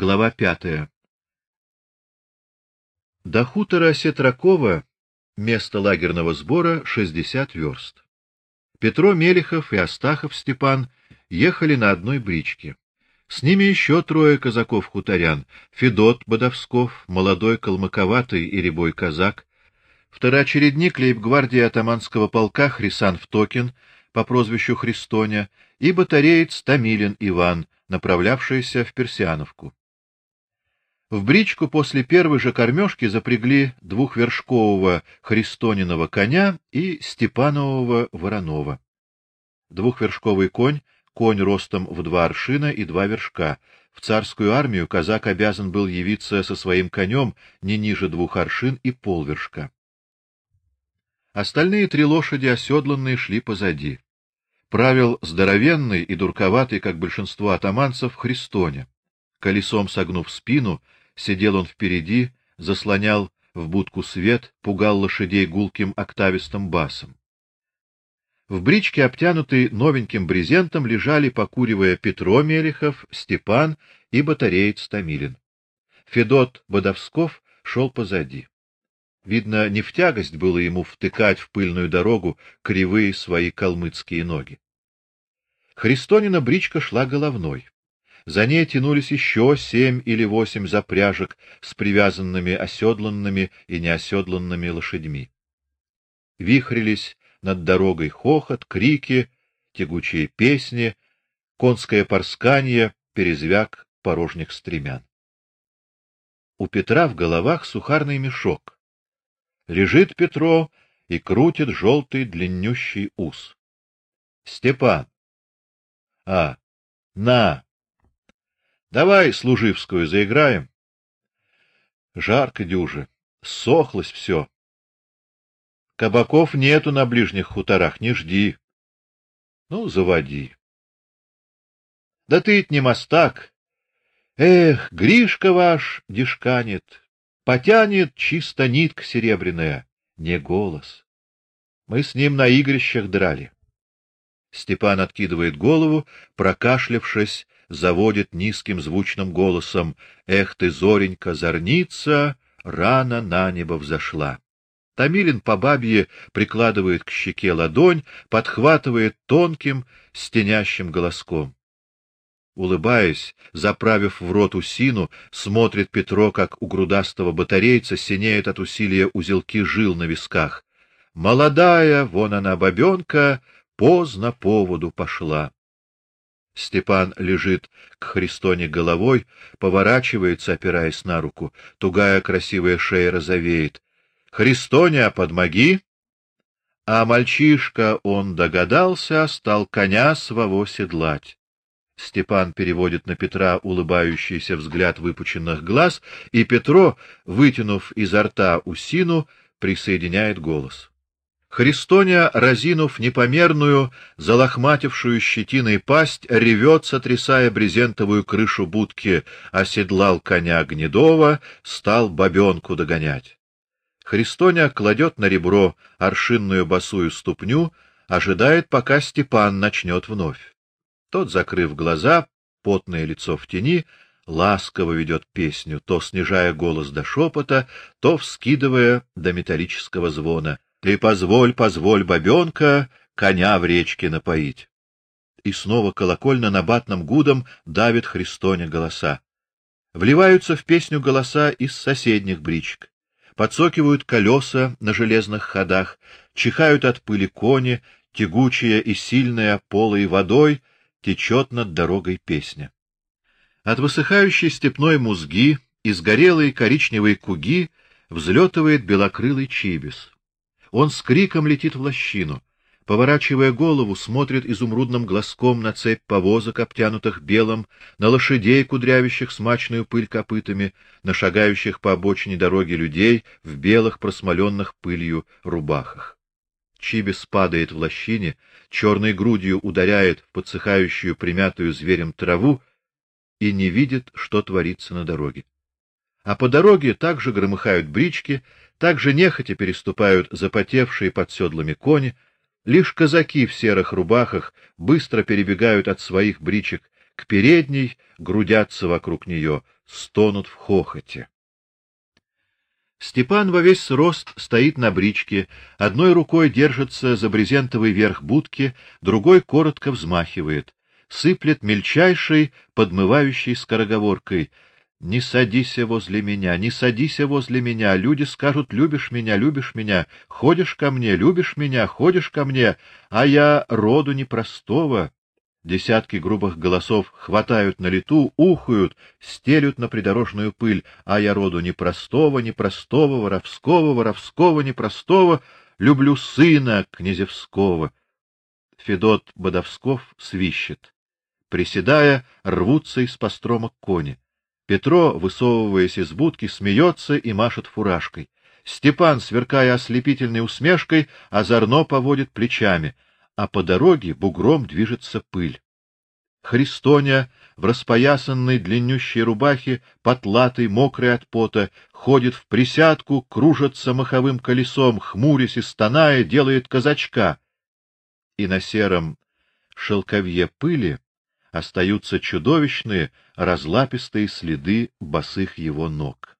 Глава пятая. До хутора Сетракова, место лагерного сбора, 60 верст. Петро Мелехов и Астахов Степан ехали на одной бричке. С ними еще трое казаков-хуторян: Федот Бодовсков, молодой калмыковатый и рябой казак, второочередник лейб-гвардии атаманского полка Хрисан Втокин по прозвищу Христоня и батареец Тамилин Иван, направлявшийся в Персиановку. В бричку после первой же кормежки запрягли двухвершкового христониного коня и степанового воронова. Двухвершковый конь конь ростом в два аршина и два вершка. В царскую армию казак обязан был явиться со своим конем не ниже двух аршин и полвершка. Остальные три лошади оседланные шли позади. Правил здоровенный и дурковатый, как большинство атаманцев, Христоня. Колесом согнув спину, Сидел он впереди, заслонял в будку свет, пугал лошадей гулким октавистым басом. В бричке, обтянутой новеньким брезентом, лежали, покуривая Петро Мелехов, Степан и батареец Томилин. Федот Бодовсков шел позади. Видно, не в тягость было ему втыкать в пыльную дорогу кривые свои калмыцкие ноги. Христонина бричка шла головной. За ней тянулись еще семь или восемь запряжек с привязанными оседланными и неоседланными лошадьми. Вихрились над дорогой хохот, крики, тягучие песни, конское порсканье, перезвяк порожних стремян. У Петра в головах сухарный мешок. Лежит Петро и крутит желтый длиннющий ус. Степан. А, на, Давай служивскую заиграем. Жарко дюже, сохлось все. Кабаков нету на ближних хуторах, не жди. Ну, заводи. Да ты не мастак. Эх, Гришка ваш дишканет, потянет чисто нитка серебряная, не голос. Мы с ним на игрищах драли. Степан откидывает голову, прокашлявшись, заводит низким звучным голосом: "Эх ты, зоренька, зорница, рано на небо взошла". Тамилин по бабье прикладывает к щеке ладонь, подхватывает тонким, стенящим голоском. Улыбаясь, заправив в рот усину, смотрит Петро, как у грудастого батарейца синеют от усилия узелки жил на висках. Молодая, вон она бабенка, поздно по воду пошла. Степан лежит к Христоне головой, поворачивается, опираясь на руку. Тугая красивая шея розовеет. Христоня, подмоги. А мальчишка, он догадался, стал коня своего седлать. Степан переводит на Петра улыбающийся взгляд выпученных глаз, и Петро, вытянув изо рта усину, присоединяет голос. Христоня, разинув непомерную, залохматившую щетиной пасть, ревет, сотрясая брезентовую крышу будки, оседлал коня Гнедова, стал бабенку догонять. Христоня кладет на ребро аршинную босую ступню, ожидает, пока Степан начнет вновь. Тот, закрыв глаза, потное лицо в тени, ласково ведет песню, то снижая голос до шепота, то вскидывая до металлического звона. Ты позволь, позволь, бабенка, коня в речке напоить. И снова колокольно на батном гудом давит Христоня голоса. Вливаются в песню голоса из соседних бричек. Подсокивают колеса на железных ходах, чихают от пыли кони, тягучая и сильная полой водой течет над дорогой песня. От высыхающей степной музги и сгорелой коричневой куги взлетывает белокрылый чибис. Он с криком летит в лощину, поворачивая голову, смотрит изумрудным глазком на цепь повозок, обтянутых белым, на лошадей, кудрявящих смачную пыль копытами, на шагающих по обочине дороги людей в белых просмоленных пылью рубахах. Чибис падает в лощине, черной грудью ударяет в подсыхающую примятую зверем траву и не видит, что творится на дороге. А по дороге также громыхают брички, также нехотя переступают запотевшие под седлами кони, лишь казаки в серых рубахах быстро перебегают от своих бричек к передней, грудятся вокруг нее, стонут в хохоте. Степан во весь рост стоит на бричке, одной рукой держится за брезентовый верх будки, другой коротко взмахивает, сыплет мельчайшей, подмывающей скороговоркой: "Не садись возле меня, не садись возле меня, люди скажут: любишь меня, любишь меня, ходишь ко мне, любишь меня, ходишь ко мне, а я роду непростого, Десятки грубых голосов хватают на лету, ухают, стелют на придорожную пыль, а я роду непростого, непростого, воровского, воровского, непростого, люблю сына князевского. Федот Бодовсков свищет. Приседая, рвутся из постромок кони. Петро, высовываясь из будки, смеется и машет фуражкой. Степан, сверкая ослепительной усмешкой, озорно поводит плечами — а по дороге бугром движется пыль. Христоня в распоясанной длиннющей рубахе, потлатой, мокрой от пота, ходит в присядку, кружится маховым колесом, хмурясь и стоная, делает казачка. И на сером шелковье пыли остаются чудовищные разлапистые следы босых его ног.